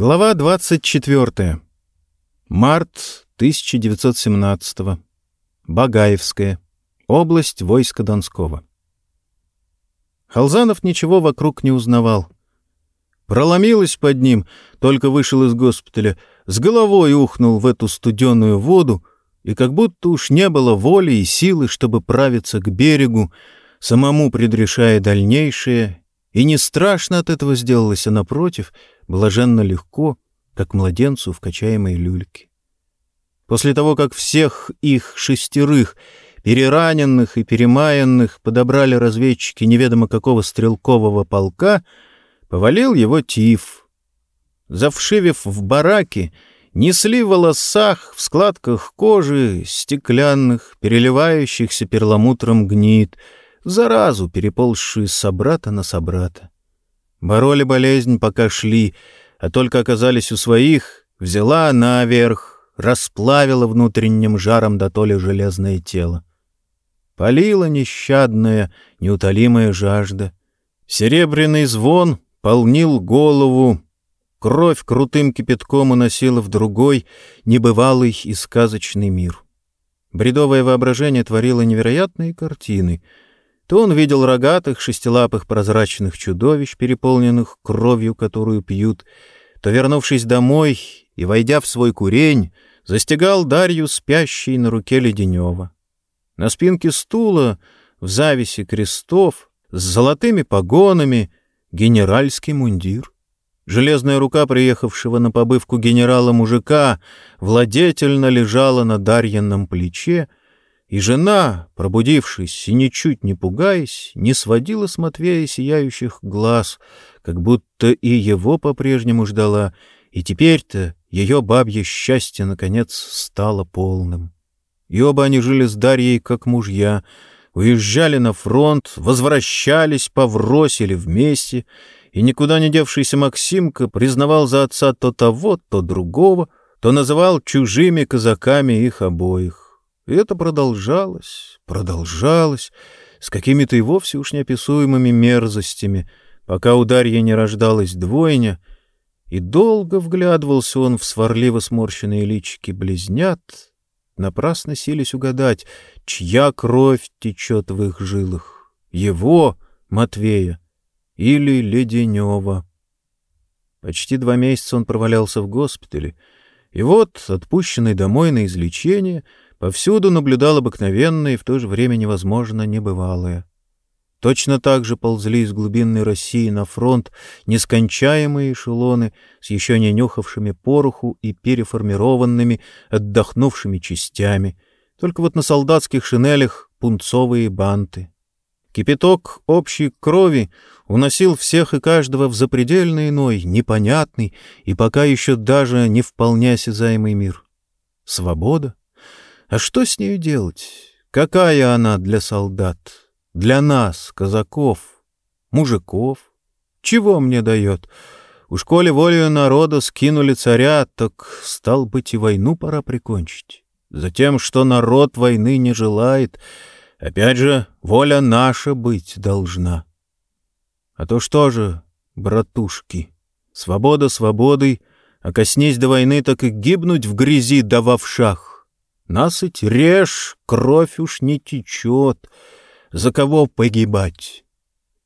Глава 24. Март 1917. Багаевская. Область войска Донского. Халзанов ничего вокруг не узнавал. Проломилась под ним, только вышел из госпиталя, с головой ухнул в эту студеную воду, и как будто уж не было воли и силы, чтобы правиться к берегу, самому предрешая дальнейшее, и не страшно от этого сделалось, а напротив — блаженно легко, как младенцу в качаемой люльке. После того, как всех их шестерых, перераненных и перемаянных, подобрали разведчики неведомо какого стрелкового полка, повалил его тиф. Завшивив в бараке, несли в волосах, в складках кожи, стеклянных, переливающихся перламутром гнит, заразу, переползшую с собрата на собрата. Бороли болезнь, пока шли, а только оказались у своих, взяла наверх, расплавила внутренним жаром до то ли железное тело. Полила нещадная, неутолимая жажда. Серебряный звон полнил голову, кровь крутым кипятком уносила в другой, небывалый и сказочный мир. Бредовое воображение творило невероятные картины — то он видел рогатых, шестилапых прозрачных чудовищ, переполненных кровью, которую пьют, то, вернувшись домой и, войдя в свой курень, застигал Дарью спящей на руке Леденева. На спинке стула, в зависе крестов, с золотыми погонами, генеральский мундир. Железная рука приехавшего на побывку генерала-мужика владетельно лежала на Дарьином плече, и жена, пробудившись и ничуть не пугаясь, не сводила с Матвея сияющих глаз, как будто и его по-прежнему ждала, и теперь-то ее бабье счастье, наконец, стало полным. И оба они жили с Дарьей, как мужья, уезжали на фронт, возвращались, повросили вместе, и никуда не девшийся Максимка признавал за отца то того, то другого, то называл чужими казаками их обоих. И это продолжалось, продолжалось, с какими-то и вовсе уж неописуемыми мерзостями, пока у Дарьи не рождалась двойня, и долго вглядывался он в сварливо сморщенные личики близнят, напрасно сились угадать, чья кровь течет в их жилах, его, Матвея, или Леденева. Почти два месяца он провалялся в госпитале, и вот, отпущенный домой на излечение, — Повсюду наблюдал обыкновенное и в то же время невозможно небывалое. Точно так же ползли из глубинной России на фронт нескончаемые эшелоны с еще не нюхавшими пороху и переформированными, отдохнувшими частями, только вот на солдатских шинелях пунцовые банты. Кипяток общей крови уносил всех и каждого в запредельно иной, непонятный и пока еще даже не вполне осязаемый мир. Свобода, а что с нею делать? Какая она для солдат? Для нас, казаков, мужиков? Чего мне дает? Уж коли волею народа скинули царя, так, стал быть, и войну пора прикончить. Затем, что народ войны не желает, опять же, воля наша быть должна. А то что же, братушки, свобода свободой, а коснись до войны, так и гибнуть в грязи да во вшах. Насыть режь, кровь уж не течет. За кого погибать?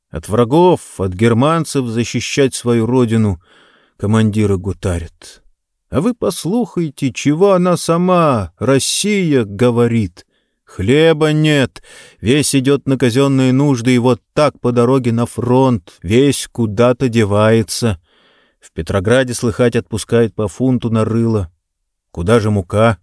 От врагов, от германцев защищать свою родину командиры гутарят. А вы послухайте, чего она сама, Россия, говорит. Хлеба нет, весь идет на казенные нужды, и вот так по дороге на фронт, весь куда-то девается. В Петрограде, слыхать, отпускает по фунту на рыло. Куда же мука?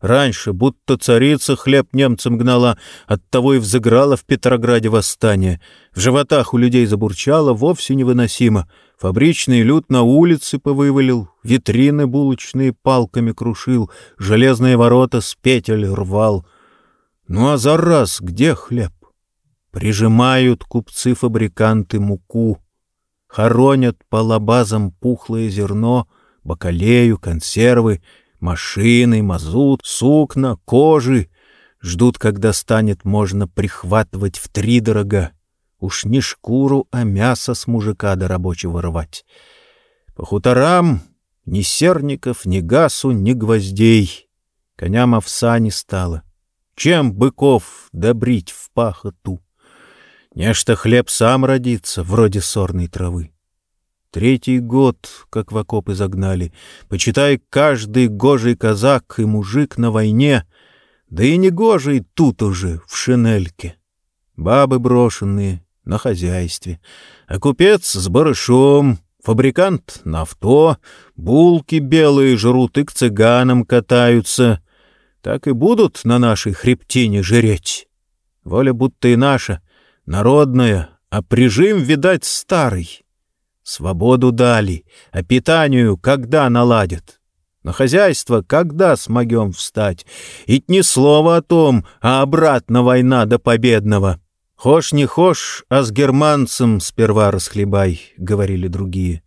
Раньше, будто царица хлеб немцам гнала, оттого и взыграла в Петрограде восстание. В животах у людей забурчало вовсе невыносимо. Фабричный люд на улице повывалил, витрины булочные палками крушил, железные ворота с петель рвал. Ну а за раз где хлеб? Прижимают купцы-фабриканты муку, хоронят по лабазам пухлое зерно, бакалею, консервы — Машины, мазут, сукна, кожи. Ждут, когда станет можно прихватывать втридорога. Уж не шкуру, а мясо с мужика до рабочего рвать. По хуторам Ни серников, ни гасу, ни гвоздей. Коням овса не стало. Чем быков добрить в пахоту? Нечто хлеб сам родится, вроде сорной травы. Третий год, как в окопы загнали. Почитай, каждый гожий казак и мужик на войне, да и не гожий тут уже, в шинельке. Бабы брошенные, на хозяйстве, а купец с барышом, фабрикант на авто, булки белые жрут и к цыганам катаются. Так и будут на нашей хребтине жреть. Воля будто и наша, народная, а прижим, видать, старый. Свободу дали, а питанию когда наладят? На хозяйство когда смогем встать? И ни слова о том, а обратно война до победного. Хошь не хошь, а с германцем сперва расхлебай, — говорили другие.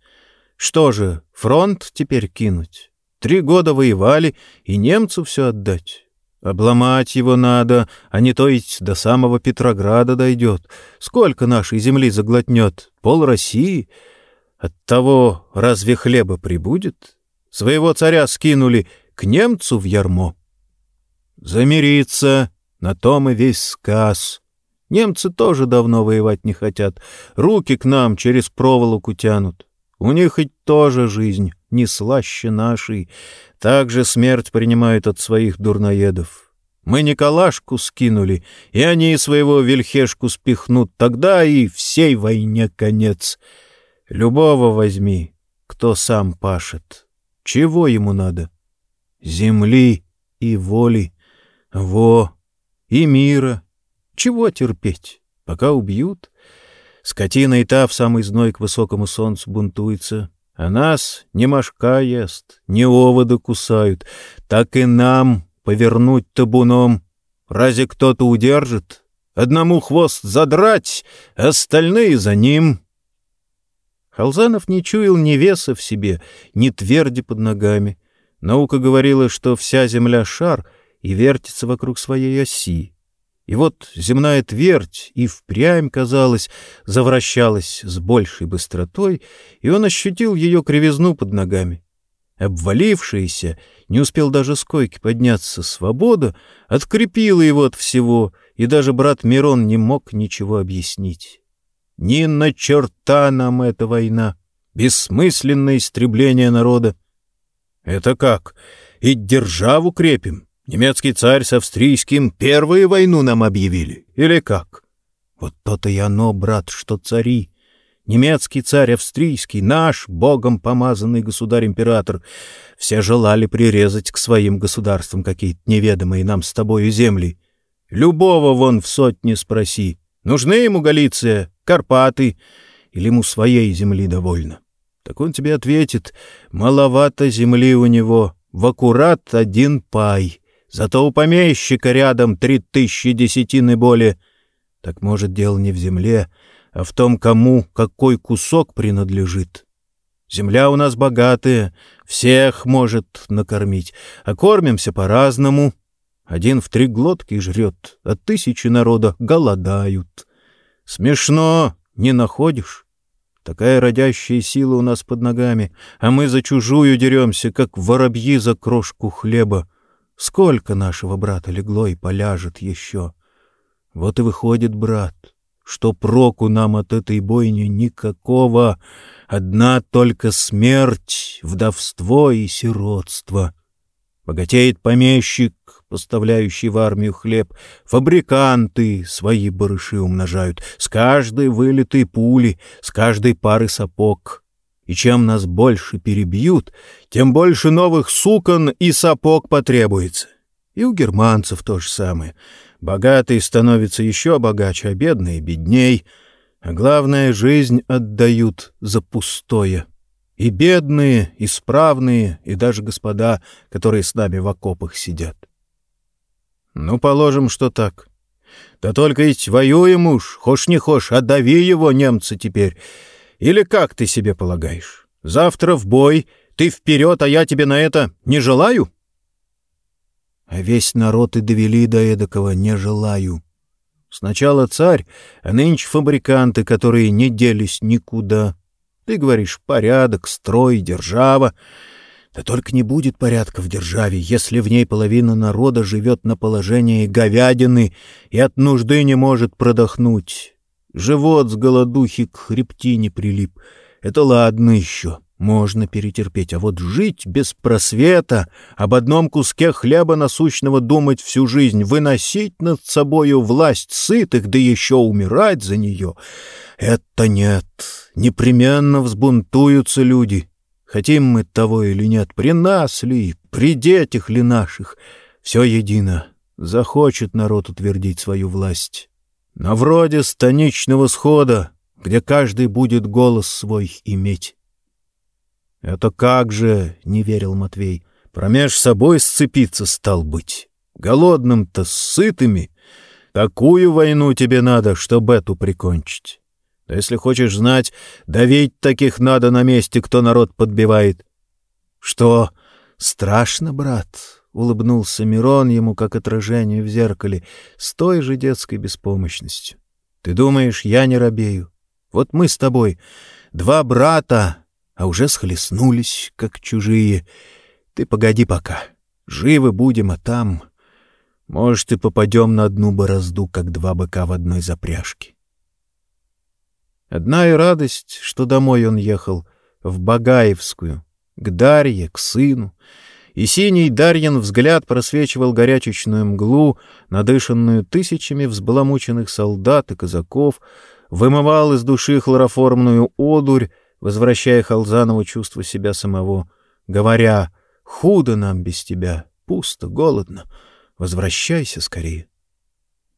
Что же, фронт теперь кинуть? Три года воевали, и немцу все отдать. Обломать его надо, а не то ведь до самого Петрограда дойдет. Сколько нашей земли заглотнет? Пол России — от того разве хлеба прибудет? Своего царя скинули к немцу в ярмо. Замириться, на том и весь сказ. Немцы тоже давно воевать не хотят. Руки к нам через проволоку тянут. У них хоть тоже жизнь не слаще нашей. Так же смерть принимают от своих дурноедов. Мы Николашку скинули, и они своего вельхешку спихнут. Тогда и всей войне конец. Любого возьми, кто сам пашет. Чего ему надо? Земли и воли. Во! И мира. Чего терпеть, пока убьют? Скотина и та в самый зной к высокому солнцу бунтуется. А нас не мошка ест, не оводы кусают. Так и нам повернуть табуном. Разве кто-то удержит? Одному хвост задрать, остальные за ним. Халзанов не чуял ни веса в себе, ни тверди под ногами. Наука говорила, что вся Земля — шар и вертится вокруг своей оси. И вот земная твердь и впрямь, казалось, завращалась с большей быстротой, и он ощутил ее кривизну под ногами. Обвалившаяся, не успел даже с койки подняться свобода, открепила его от всего, и даже брат Мирон не мог ничего объяснить. Ни на черта нам эта война, бессмысленное истребление народа. Это как? И державу крепим. Немецкий царь с австрийским первую войну нам объявили. Или как? Вот то-то и оно, брат, что цари. Немецкий царь австрийский, наш, богом помазанный государь-император, все желали прирезать к своим государствам какие-то неведомые нам с тобою земли. Любого вон в сотне спроси. Нужны ему Галиция, Карпаты, или ему своей земли довольно? Так он тебе ответит, маловато земли у него, в аккурат один пай, зато у помещика рядом три тысячи десятин и более. Так может, дело не в земле, а в том, кому какой кусок принадлежит. Земля у нас богатая, всех может накормить, а кормимся по-разному. Один в три глотки жрет, а тысячи народа голодают. Смешно, не находишь? Такая родящая сила у нас под ногами, а мы за чужую деремся, как воробьи за крошку хлеба. Сколько нашего брата легло и поляжет еще? Вот и выходит, брат, что проку нам от этой бойни никакого, одна только смерть, вдовство и сиротство. Богатеет помещик, поставляющий в армию хлеб, фабриканты свои барыши умножают, с каждой вылитой пули, с каждой пары сапог. И чем нас больше перебьют, тем больше новых сукон и сапог потребуется. И у германцев то же самое. Богатые становятся еще богаче, а бедные — бедней. А главное, жизнь отдают за пустое. И бедные, и справные, и даже господа, которые с нами в окопах сидят. Ну, положим, что так. Да только ведь воюем уж, хошь не хошь, отдави его, немцы, теперь. Или как ты себе полагаешь? Завтра в бой, ты вперед, а я тебе на это не желаю? А весь народ и довели до эдакого «не желаю». Сначала царь, а нынче фабриканты, которые не делись никуда — ты говоришь «порядок», «строй», «держава». Да только не будет порядка в державе, если в ней половина народа живет на положении говядины и от нужды не может продохнуть. Живот с голодухи к хребтине прилип. Это ладно еще, можно перетерпеть, а вот жить без просвета, об одном куске хлеба насущного думать всю жизнь, выносить над собою власть сытых, да еще умирать за нее — это нет, непременно взбунтуются люди». Хотим мы того или нет, при нас ли, при детях ли наших, все едино. Захочет народ утвердить свою власть. На вроде станичного схода, где каждый будет голос свой иметь. — Это как же, — не верил Матвей, — промеж собой сцепиться стал быть. Голодным-то, сытыми. Такую войну тебе надо, чтобы эту прикончить. Да если хочешь знать, давить таких надо на месте, кто народ подбивает. — Что, страшно, брат? — улыбнулся Мирон ему, как отражение в зеркале, с той же детской беспомощностью. — Ты думаешь, я не робею? Вот мы с тобой, два брата, а уже схлестнулись, как чужие. Ты погоди пока. Живы будем, а там... Может, и попадем на одну борозду, как два быка в одной запряжке. Одна и радость, что домой он ехал, в Багаевскую, к Дарье, к сыну, и синий Дарьин взгляд просвечивал горячечную мглу, надышанную тысячами взбаламученных солдат и казаков, вымывал из души хлороформную одурь, возвращая Халзанову чувство себя самого, говоря «Худо нам без тебя, пусто, голодно, возвращайся скорее».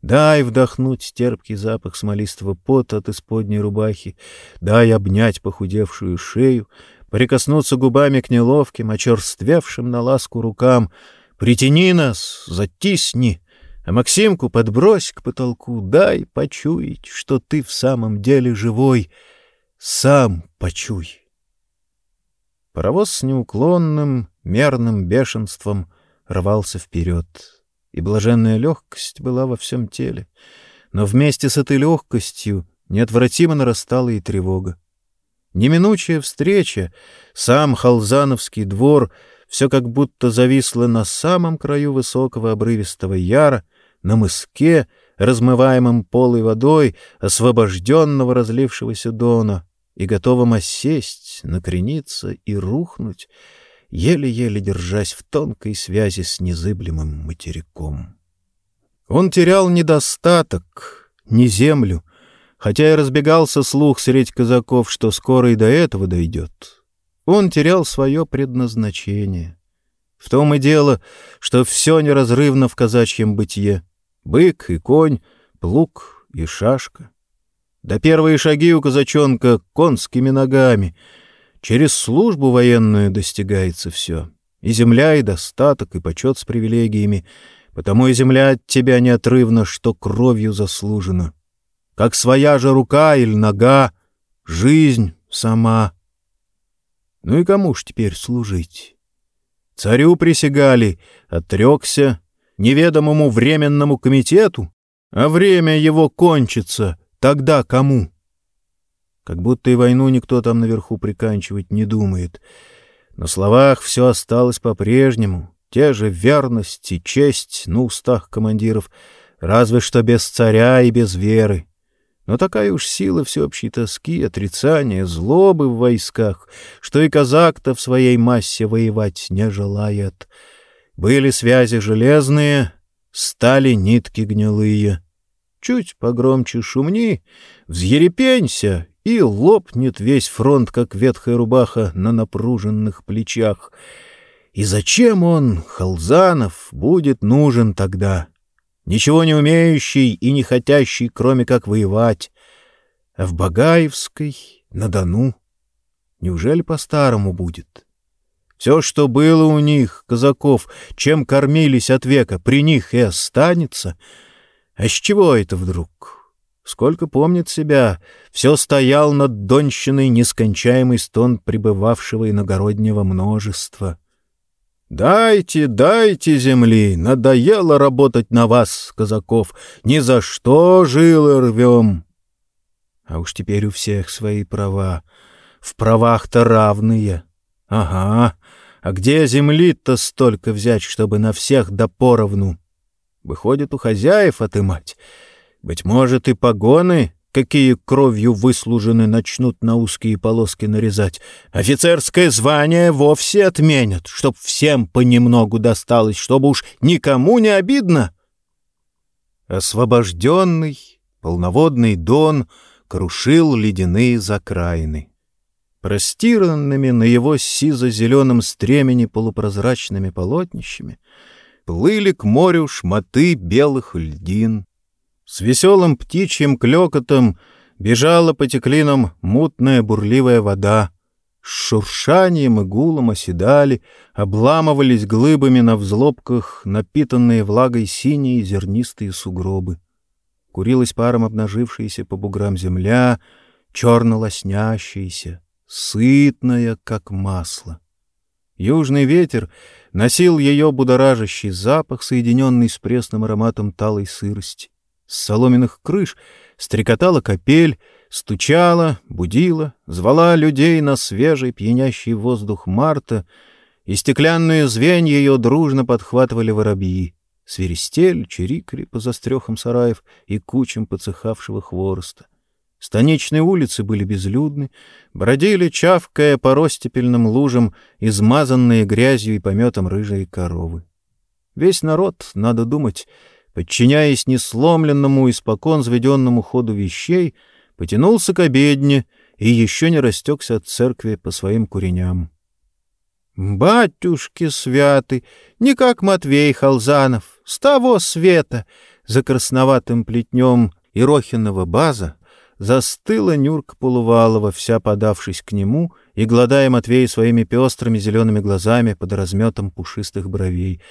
Дай вдохнуть терпкий запах смолистого пота от исподней рубахи, дай обнять похудевшую шею, прикоснуться губами к неловким, очерствевшим на ласку рукам. Притяни нас, затисни, а Максимку подбрось к потолку, дай почуять, что ты в самом деле живой. Сам почуй. Паровоз с неуклонным, мерным бешенством рвался вперед и блаженная легкость была во всем теле. Но вместе с этой легкостью неотвратимо нарастала и тревога. Неминучая встреча, сам Халзановский двор, все как будто зависло на самом краю высокого обрывистого яра, на мыске, размываемом полой водой, освобожденного разлившегося дона, и готовом осесть, накрениться и рухнуть — еле-еле держась в тонкой связи с незыблемым материком. Он терял недостаток, не землю, хотя и разбегался слух средь казаков, что скоро и до этого дойдет. Он терял свое предназначение. В том и дело, что все неразрывно в казачьем бытие. Бык и конь, плуг и шашка. Да первые шаги у казачонка конскими ногами — Через службу военную достигается все. И земля, и достаток, и почет с привилегиями. Потому и земля от тебя неотрывно, что кровью заслужена. Как своя же рука или нога, жизнь сама. Ну и кому ж теперь служить? Царю присягали, отрекся, неведомому временному комитету, а время его кончится, тогда кому? Как будто и войну никто там наверху приканчивать не думает. На словах все осталось по-прежнему. Те же верность и честь на устах командиров, разве что без царя и без веры. Но такая уж сила всеобщей тоски, отрицания, злобы в войсках, что и казак-то в своей массе воевать не желает. Были связи железные, стали нитки гнилые. Чуть погромче шумни, взъерепенься, и лопнет весь фронт, как ветхая рубаха на напруженных плечах. И зачем он, Халзанов, будет нужен тогда? Ничего не умеющий и не хотящий, кроме как воевать. А в Багаевской, на Дону, неужели по-старому будет? Все, что было у них, казаков, чем кормились от века, при них и останется. А с чего это вдруг? Сколько помнит себя, все стоял над донщиной нескончаемый стон пребывавшего иногороднего множества. «Дайте, дайте земли! Надоело работать на вас, казаков! Ни за что жилы рвем!» А уж теперь у всех свои права. В правах-то равные. Ага, А где земли-то столько взять, чтобы на всех до поровну? Выходит, у хозяев отымать. Быть может, и погоны, какие кровью выслужены, начнут на узкие полоски нарезать. Офицерское звание вовсе отменят, чтоб всем понемногу досталось, чтобы уж никому не обидно. Освобожденный, полноводный Дон крушил ледяные закраины. Простиранными на его сизо-зеленом стремени полупрозрачными полотнищами плыли к морю шматы белых льдин. С веселым птичьим клёкотом бежала по теклинам мутная бурливая вода. С шуршанием и гулом оседали, обламывались глыбами на взлобках напитанные влагой синие зернистые сугробы. Курилась паром обнажившаяся по буграм земля, черно лоснящаяся, сытная, как масло. Южный ветер носил ее будоражащий запах, соединенный с пресным ароматом талой сырости. С соломенных крыш стрекотала капель, стучала, будила, звала людей на свежий пьянящий воздух марта, и стеклянные звенья ее дружно подхватывали воробьи, свиристель, чирикали по застрехам сараев и кучам подсыхавшего хвороста. Станичные улицы были безлюдны, бродили, чавкая по ростепельным лужам, измазанные грязью и пометом рыжие коровы. Весь народ, надо думать, подчиняясь несломленному, испокон заведенному ходу вещей, потянулся к обедне и еще не растекся от церкви по своим куреням. «Батюшки святы, не как Матвей Халзанов, с того света!» За красноватым плетнем Ирохиного база застыла Нюрка Полувалова, вся подавшись к нему и гладая Матвея своими пестрыми зелеными глазами под разметом пушистых бровей.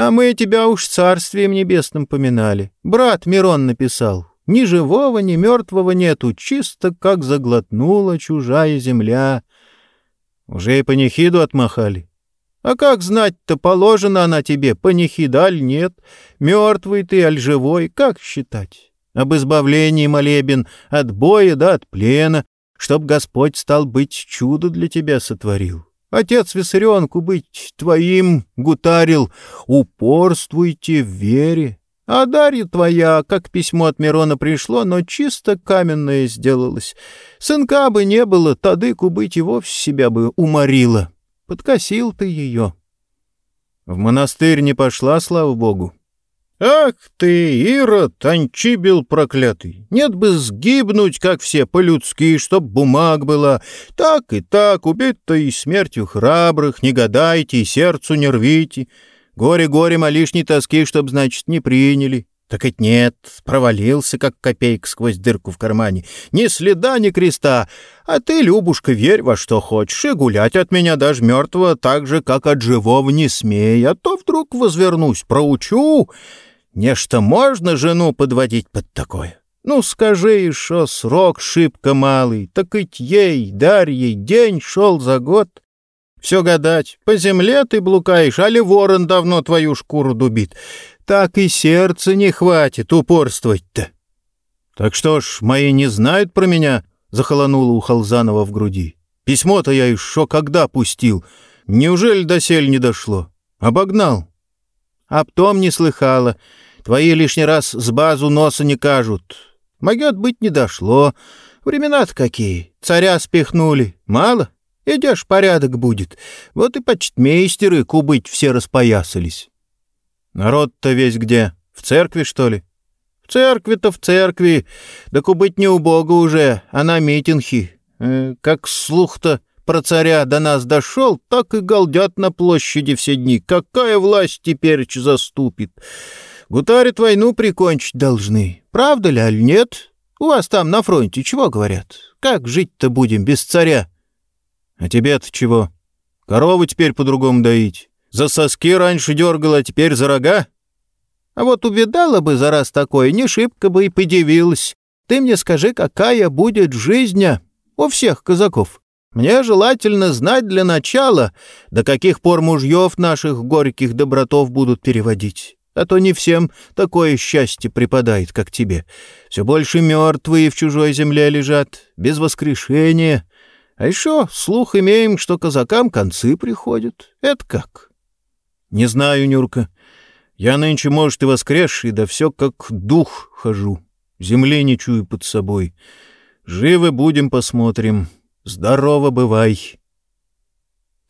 «А мы тебя уж царствием небесным поминали. Брат Мирон написал. Ни живого, ни мертвого нету, чисто как заглотнула чужая земля». Уже и панихиду отмахали. А как знать-то, положена она тебе, панихида аль нет? Мертвый ты, аль живой, как считать? об избавлении молебен от боя да от плена, чтоб Господь стал быть чудо для тебя сотворил. Отец Виссарионку быть твоим гутарил, упорствуйте в вере. А Дарья твоя, как письмо от Мирона пришло, но чисто каменное сделалось. Сынка бы не было, тадыку быть и вовсе себя бы уморила. Подкосил ты ее. В монастырь не пошла, слава богу. «Ах ты, Ирод, анчибил проклятый! Нет бы сгибнуть, как все, по-людски, чтоб бумаг была. Так и так, убить-то и смертью храбрых, не гадайте и сердцу не рвите. Горе-горе, а лишней тоски, чтоб, значит, не приняли. Так ведь нет, провалился, как копейка сквозь дырку в кармане. Ни следа, ни креста. А ты, Любушка, верь во что хочешь, и гулять от меня даже мертвого так же, как от живого не смей. А то вдруг возвернусь, проучу...» Нечто можно жену подводить под такое? Ну, скажи, что срок шибко малый, так и ей, Дарьей, день шел за год. Все гадать, по земле ты блукаешь, а ли ворон давно твою шкуру дубит. Так и сердце не хватит упорствовать-то. Так что ж, мои не знают про меня, — захолонуло у Халзанова в груди. Письмо-то я еще когда пустил. Неужели досель не дошло? Обогнал. Об том не слыхала. Твои лишний раз с базу носа не кажут. Могет быть, не дошло. Времена-то какие. Царя спихнули. Мало? Идешь, порядок будет. Вот и почтмейстеры кубыть все распоясались. Народ-то весь где? В церкви, что ли? В церкви-то в церкви. Да кубыть не у Бога уже, а на митинги. Э, как слух-то про царя до нас дошел, так и галдят на площади все дни. Какая власть теперь заступит? Гутарит войну прикончить должны. Правда ли, аль нет? У вас там на фронте чего говорят? Как жить-то будем без царя? А тебе-то чего? Корову теперь по-другому доить. За соски раньше дергала, а теперь за рога? А вот увидала бы за раз такое, не шибко бы и подивилась. Ты мне скажи, какая будет жизнь у всех казаков? Мне желательно знать для начала, до каких пор мужьев наших горьких добротов будут переводить а то не всем такое счастье припадает, как тебе. Все больше мертвые в чужой земле лежат, без воскрешения. А еще слух имеем, что казакам концы приходят. Это как? — Не знаю, Нюрка. Я нынче, может, и воскресший, да все как дух хожу. Земли не чую под собой. Живы будем, посмотрим. Здорово бывай.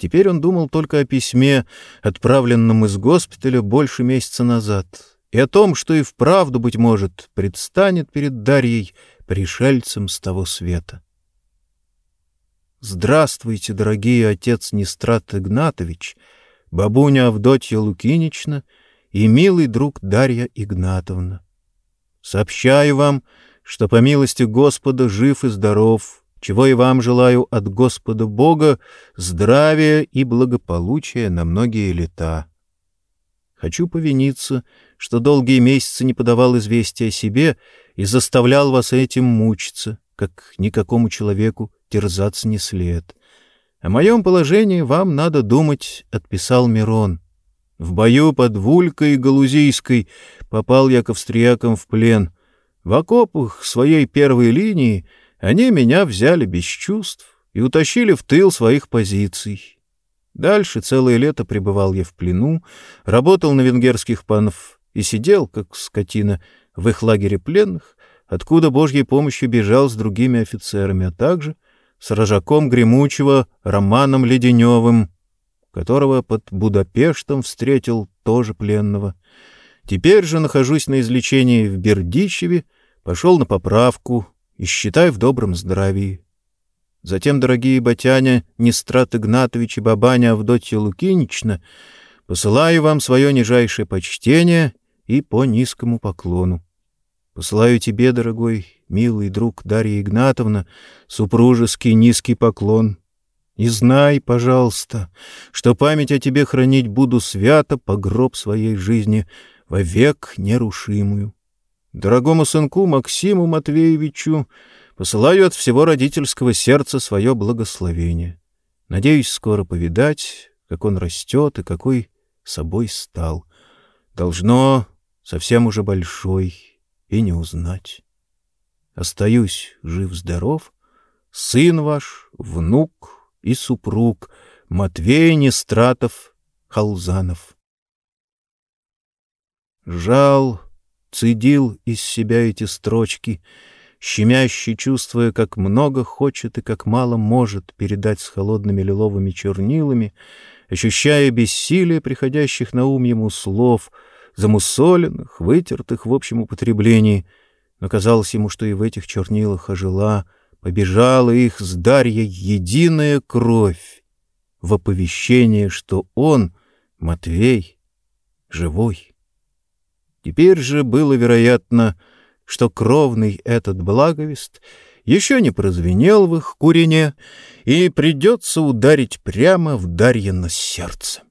Теперь он думал только о письме, отправленном из госпиталя больше месяца назад, и о том, что и вправду, быть может, предстанет перед Дарьей пришельцем с того света. «Здравствуйте, дорогие отец Нестрат Игнатович, бабуня Авдотья Лукинична и милый друг Дарья Игнатовна. Сообщаю вам, что по милости Господа жив и здоров, чего и вам желаю от Господа Бога здравия и благополучия на многие лета. Хочу повиниться, что долгие месяцы не подавал известия о себе и заставлял вас этим мучиться, как никакому человеку терзаться не след. О моем положении вам надо думать, — отписал Мирон. В бою под Вулькой Галузийской попал я к австриякам в плен. В окопах своей первой линии — они меня взяли без чувств и утащили в тыл своих позиций. Дальше целое лето пребывал я в плену, работал на венгерских панов и сидел, как скотина, в их лагере пленных, откуда Божьей помощью бежал с другими офицерами, а также с рожаком Гремучего Романом Леденевым, которого под Будапештом встретил тоже пленного. Теперь же нахожусь на излечении в Бердичеве, пошел на поправку, и считай в добром здравии. Затем, дорогие батяня, Нестрат Игнатович и бабаня Авдотья Лукинична, посылаю вам свое нижайшее почтение и по низкому поклону. Посылаю тебе, дорогой, милый друг Дарья Игнатовна, супружеский низкий поклон. И знай, пожалуйста, что память о тебе хранить буду свято по гроб своей жизни, вовек нерушимую. Дорогому сынку Максиму Матвеевичу посылаю от всего родительского сердца свое благословение. Надеюсь скоро повидать, как он растет и какой собой стал. Должно совсем уже большой и не узнать. Остаюсь жив-здоров, сын ваш, внук и супруг Матвей Нестратов Халзанов. Жал цедил из себя эти строчки, щемяще чувствуя, как много хочет и как мало может передать с холодными лиловыми чернилами, ощущая бессилие приходящих на ум ему слов, замусоленных, вытертых в общем употреблении, но казалось ему, что и в этих чернилах ожила, побежала их с Дарьей единая кровь в оповещение, что он, Матвей, живой. Теперь же было вероятно, что кровный этот благовест еще не прозвенел в их курине, и придется ударить прямо в Дарьино сердце.